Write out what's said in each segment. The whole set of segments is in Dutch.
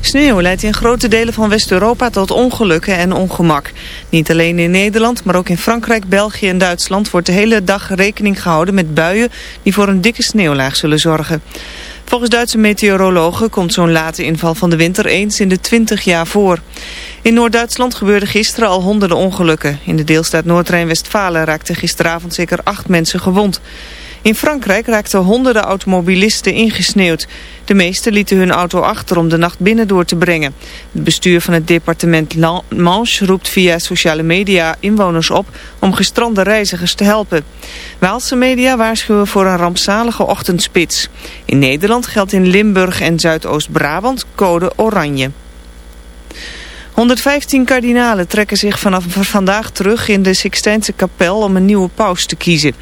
Sneeuw leidt in grote delen van West-Europa tot ongelukken en ongemak. Niet alleen in Nederland, maar ook in Frankrijk, België en Duitsland... wordt de hele dag rekening gehouden met buien die voor een dikke sneeuwlaag zullen zorgen. Volgens Duitse meteorologen komt zo'n late inval van de winter eens in de 20 jaar voor. In Noord-Duitsland gebeurden gisteren al honderden ongelukken. In de deelstaat Noord-Rijn-Westfalen raakten gisteravond zeker acht mensen gewond. In Frankrijk raakten honderden automobilisten ingesneeuwd. De meesten lieten hun auto achter om de nacht binnen door te brengen. Het bestuur van het departement Manche roept via sociale media inwoners op om gestrande reizigers te helpen. Waalse media waarschuwen voor een rampzalige ochtendspits. In Nederland geldt in Limburg en Zuidoost-Brabant code oranje. 115 kardinalen trekken zich vanaf vandaag terug in de Sixtijnse kapel om een nieuwe paus te kiezen.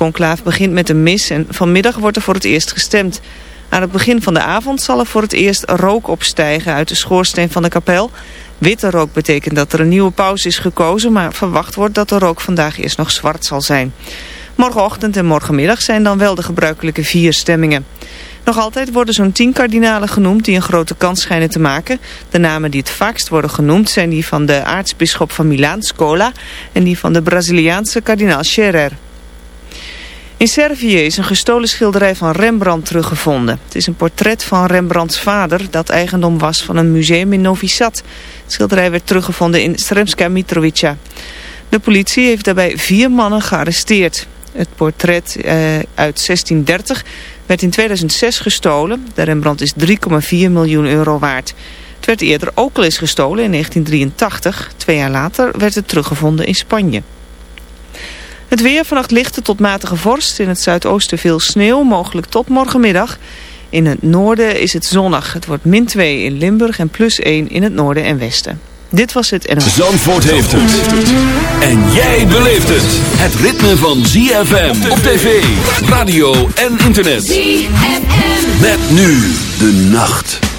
Conclaaf begint met een mis en vanmiddag wordt er voor het eerst gestemd. Aan het begin van de avond zal er voor het eerst rook opstijgen uit de schoorsteen van de kapel. Witte rook betekent dat er een nieuwe paus is gekozen, maar verwacht wordt dat de rook vandaag eerst nog zwart zal zijn. Morgenochtend en morgenmiddag zijn dan wel de gebruikelijke vier stemmingen. Nog altijd worden zo'n tien kardinalen genoemd die een grote kans schijnen te maken. De namen die het vaakst worden genoemd zijn die van de aartsbisschop van Milaan, Scola, en die van de Braziliaanse kardinaal Scherer. In Servië is een gestolen schilderij van Rembrandt teruggevonden. Het is een portret van Rembrandts vader dat eigendom was van een museum in Novi Sad. Het schilderij werd teruggevonden in Sremska Mitrovica. De politie heeft daarbij vier mannen gearresteerd. Het portret eh, uit 1630 werd in 2006 gestolen. De Rembrandt is 3,4 miljoen euro waard. Het werd eerder ook al eens gestolen in 1983. Twee jaar later werd het teruggevonden in Spanje. Het weer vannacht lichte tot matige vorst. In het zuidoosten veel sneeuw, mogelijk tot morgenmiddag. In het noorden is het zonnig. Het wordt min 2 in Limburg en plus 1 in het noorden en westen. Dit was het en... Zandvoort heeft het. En jij beleeft het. Het ritme van ZFM op tv, radio en internet. ZFM. Met nu de nacht.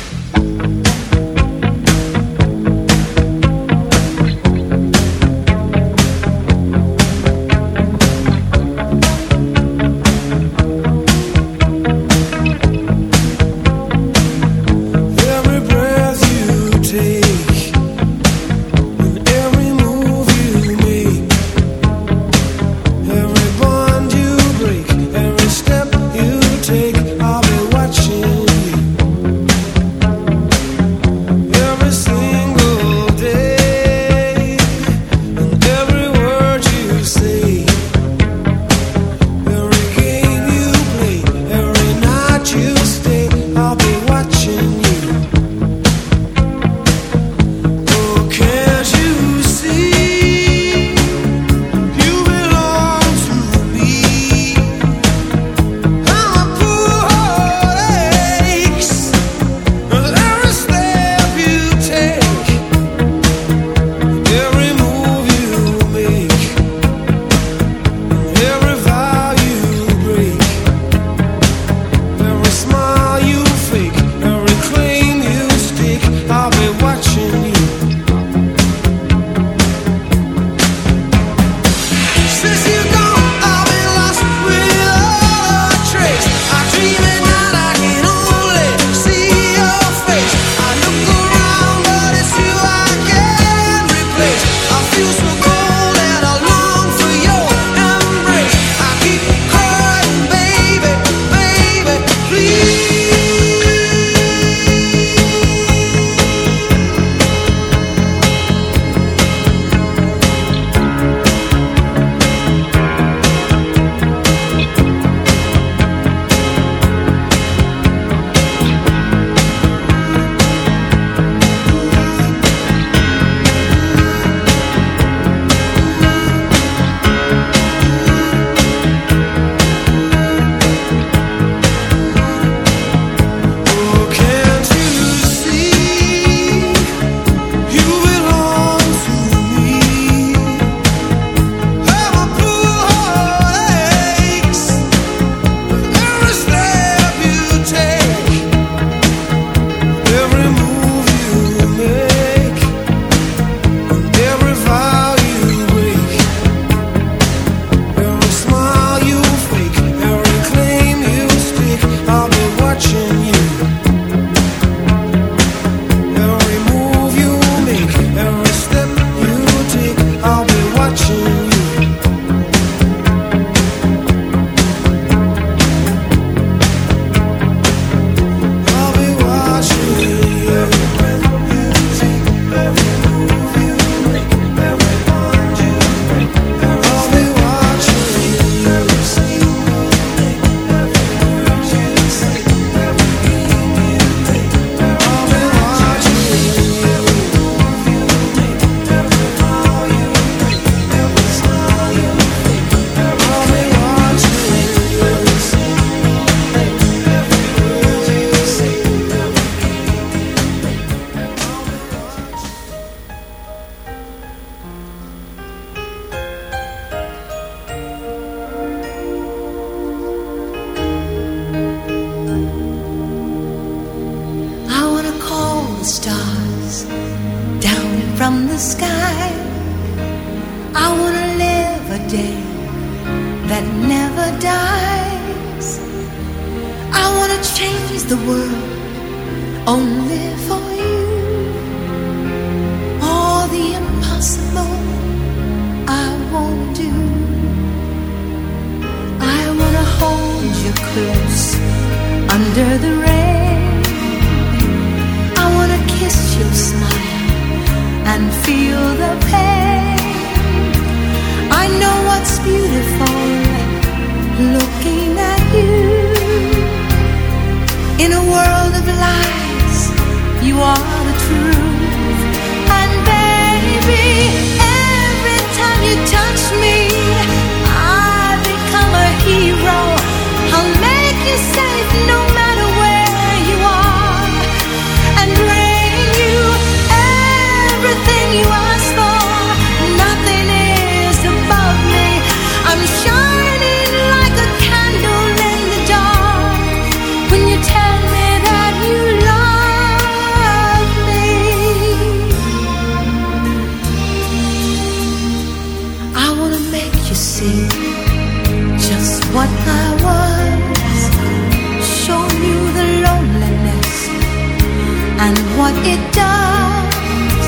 and what it does.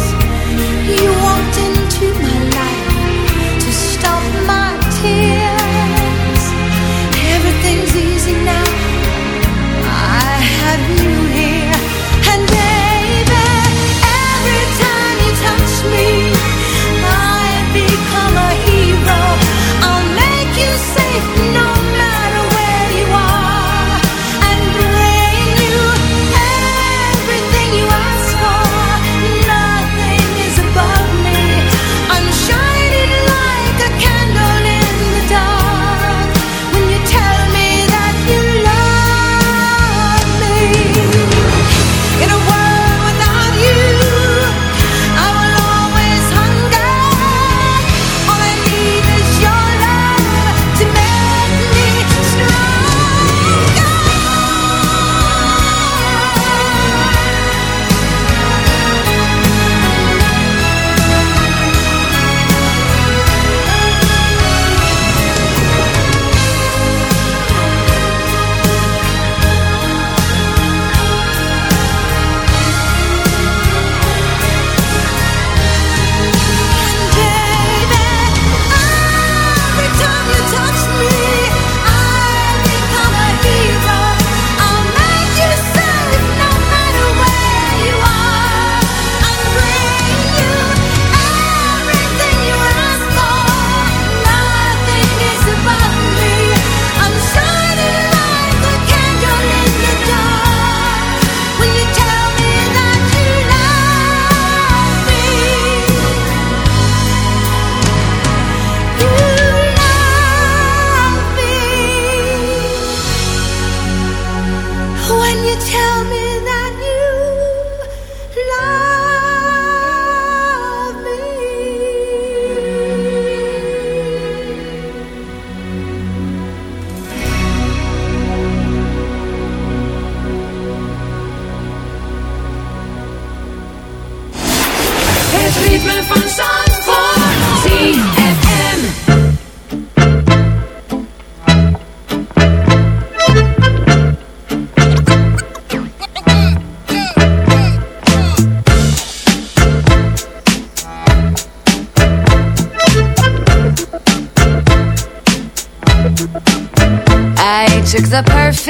You want to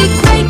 be great.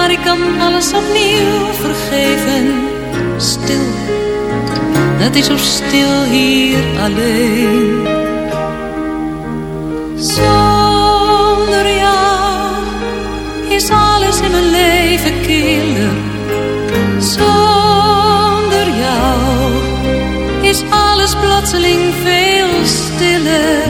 maar ik kan alles opnieuw vergeven. Stil, het is zo stil hier alleen. Zonder jou is alles in mijn leven killer. Zonder jou is alles plotseling veel stiller.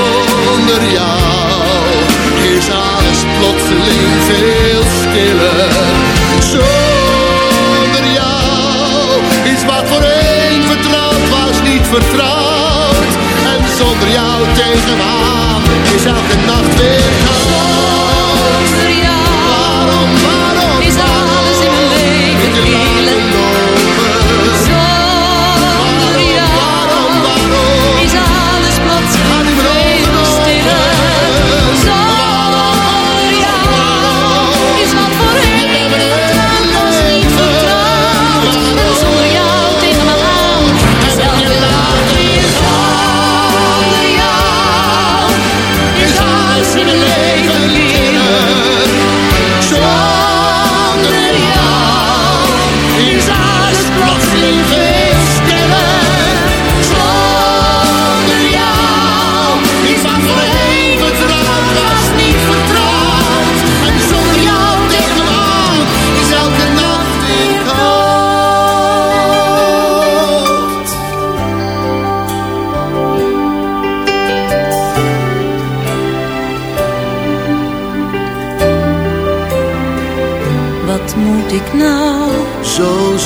plotseling veel stiller Zonder jou is wat voor een vertrouwd was niet vertrouwd. En zonder jou tegen me aan is elke nacht weer koud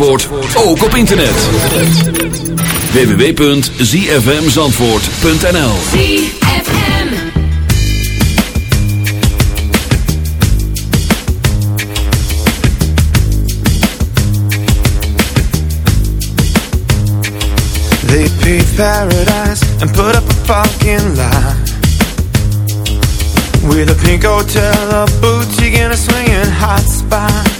Zandvoort, ook op internet. www.zfmzandvoort.nl ZFM. They paved paradise and put up a parking lot With a pink hotel, a boutique and a swinging hot spot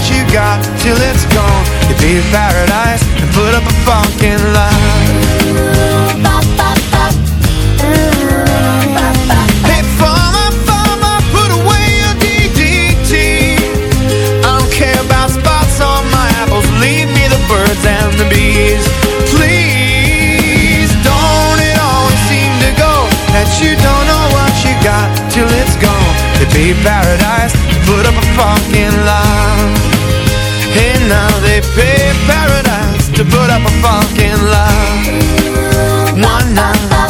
what you got till it's gone. You pay paradise and put up a farmer, farmer, put away your DDT. I don't care about spots on my apples. Leave me the birds and the bees. Please, don't it always seem to go that you don't know what you got till it's gone? Pay paradise, put up a parking lot. Now they pay paradise to put up a fucking lot. One night.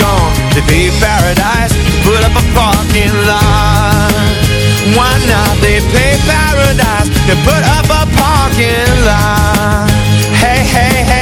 To be paradise, put up a parking lot. Why not? They pay paradise. To put up a parking lot. Hey, hey, hey,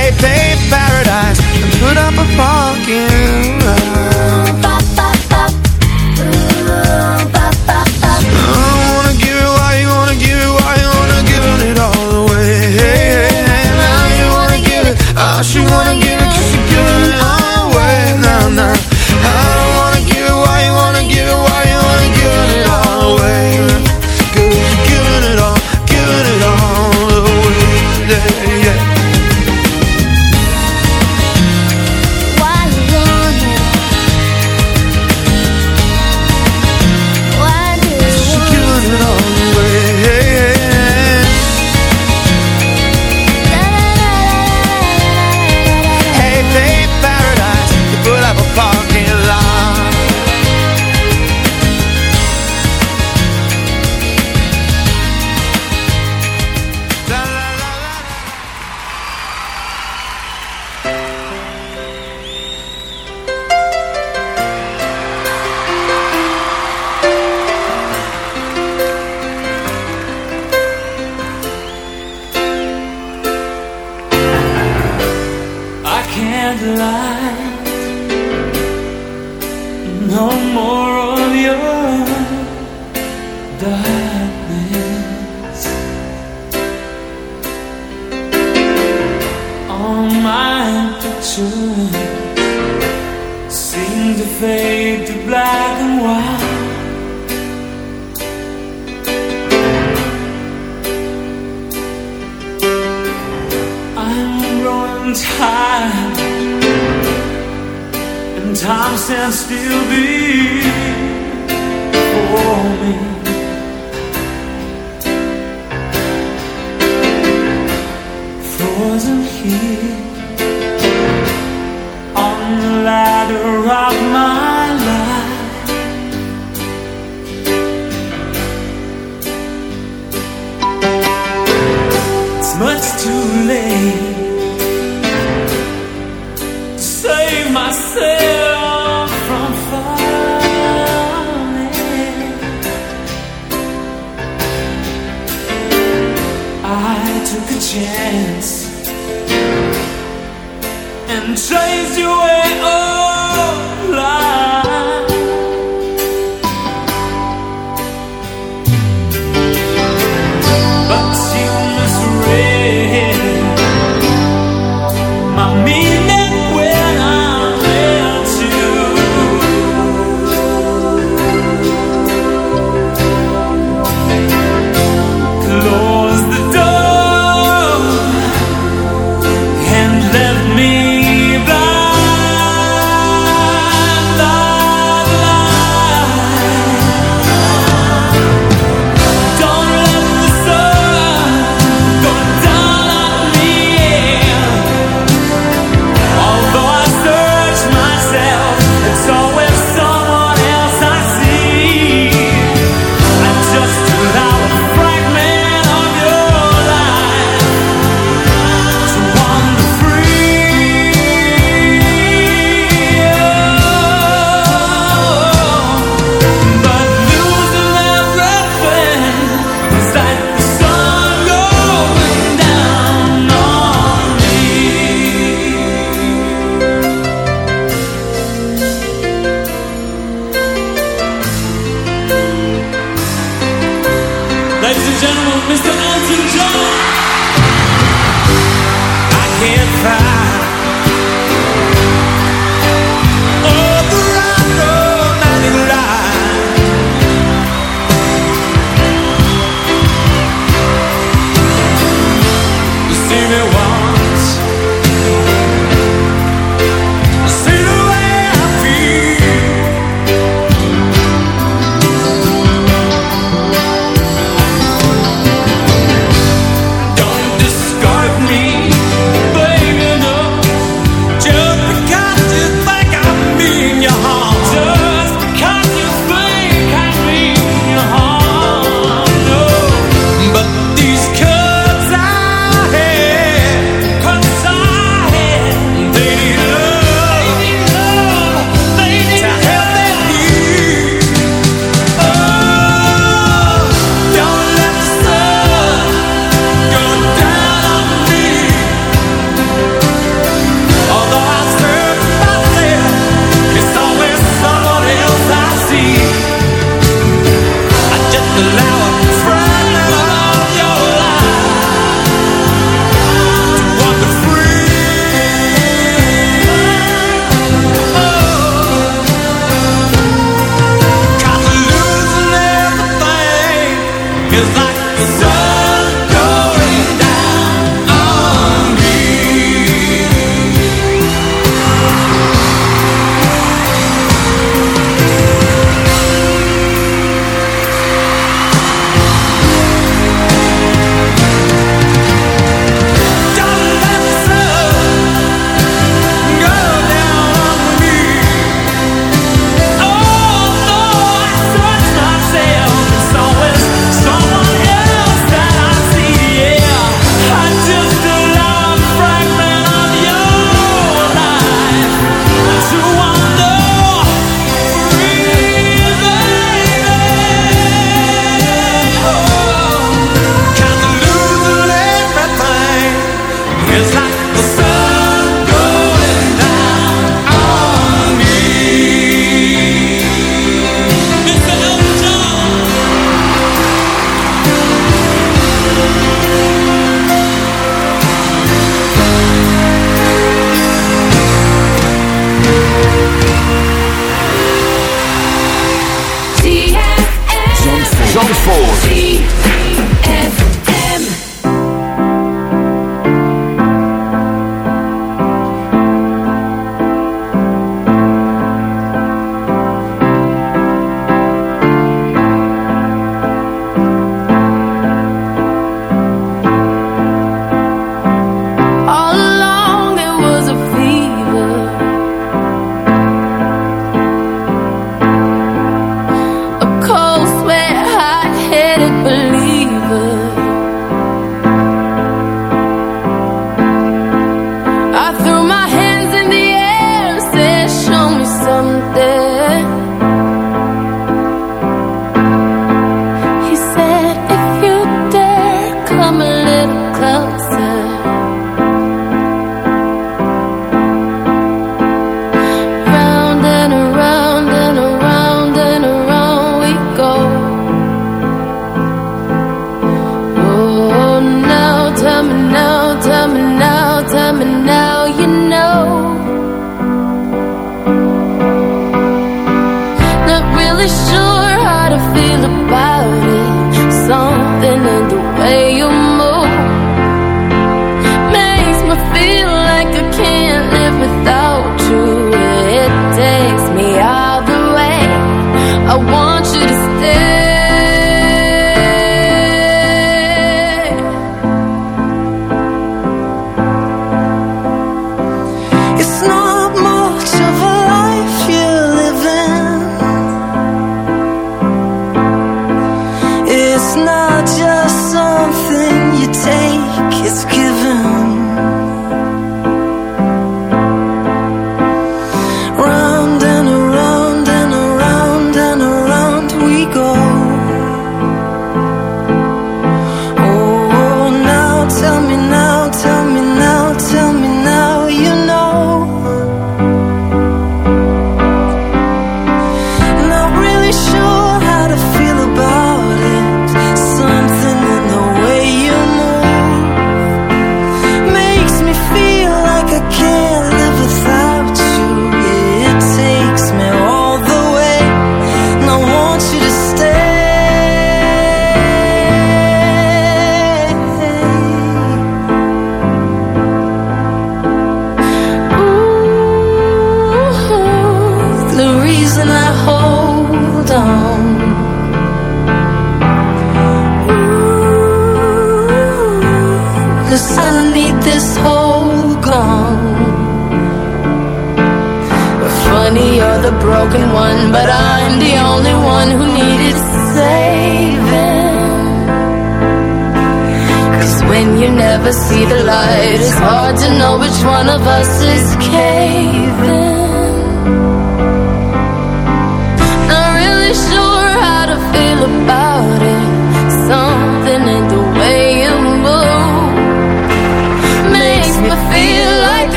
No more of your darkness. All my pictures seem to fade. arms and still be for me. Frozen here.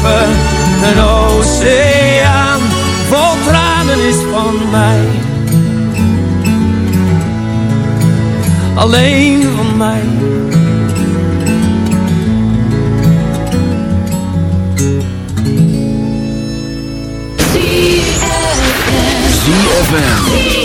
kruipen. Een oceaan vol tranen is van mij. Alleen van mij. ZFM.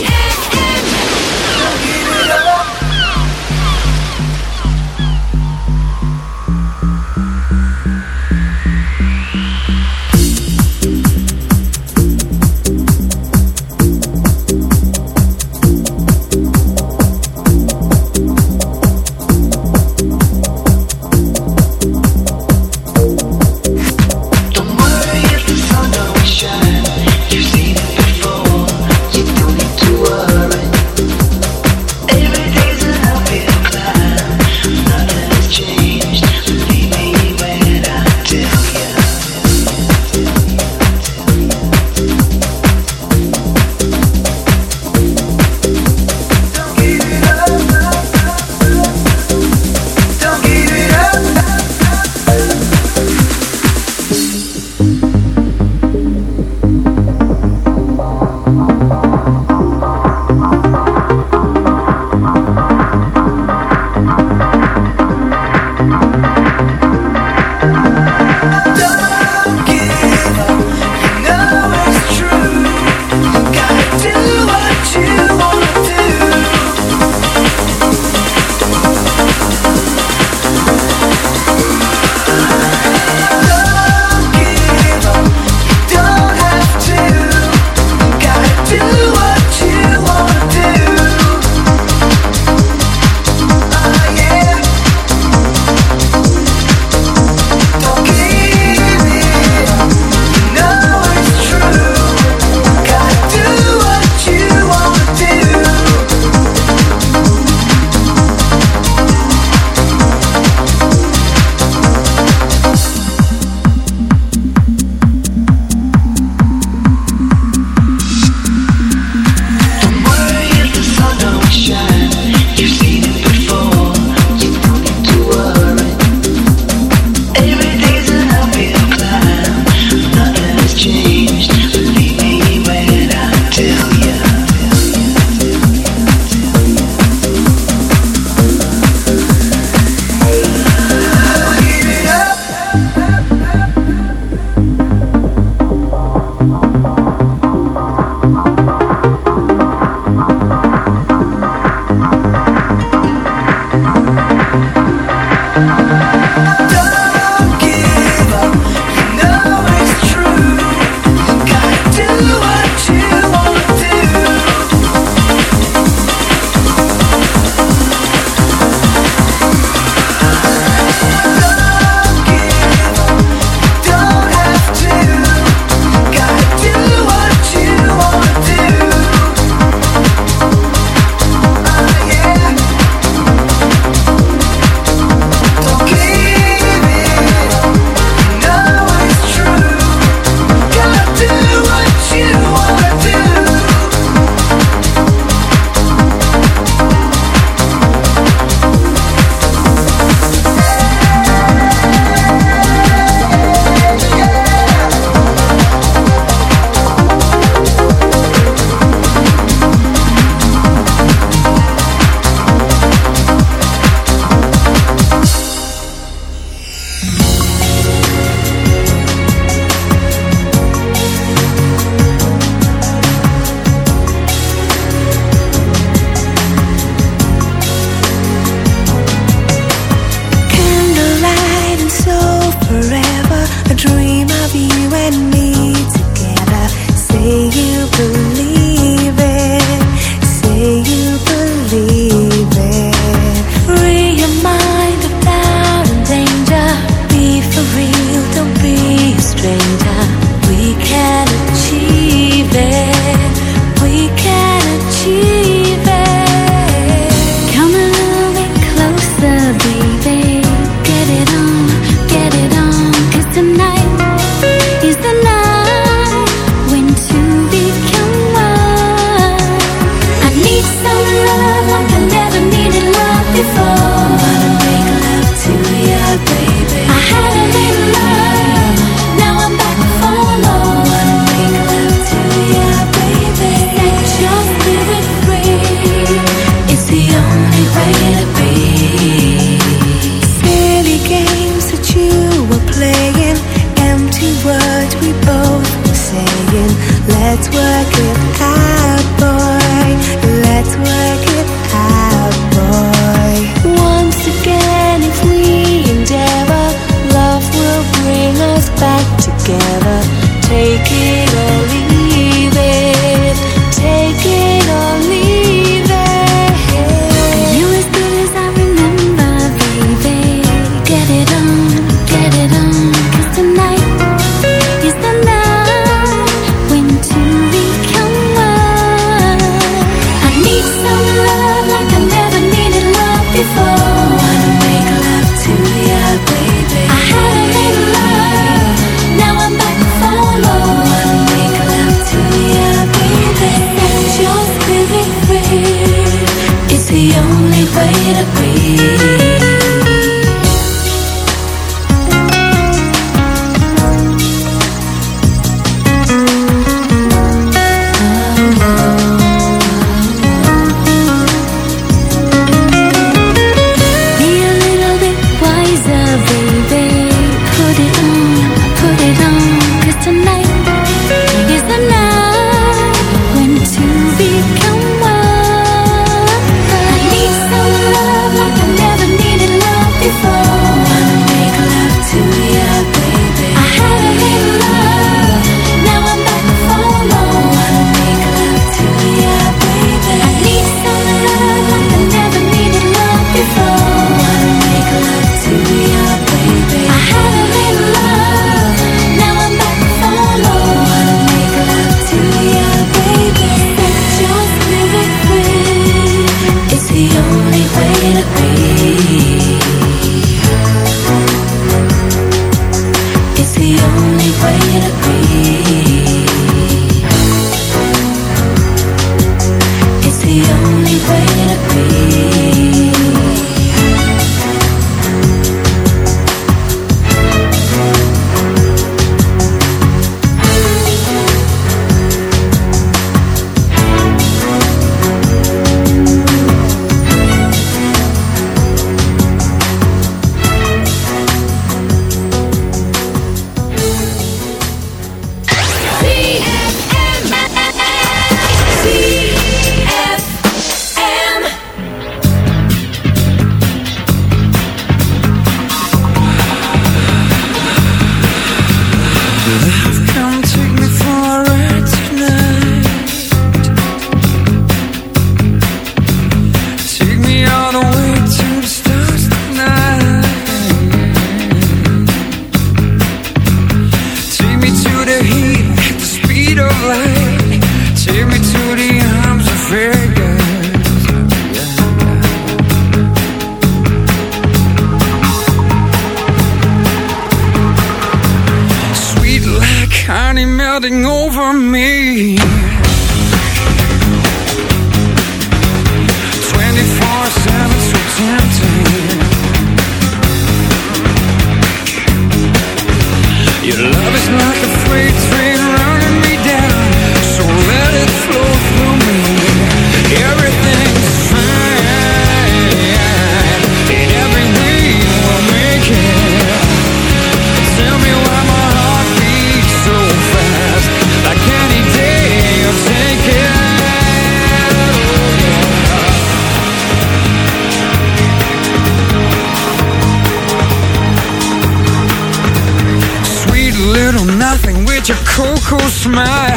who smile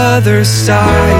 Other side.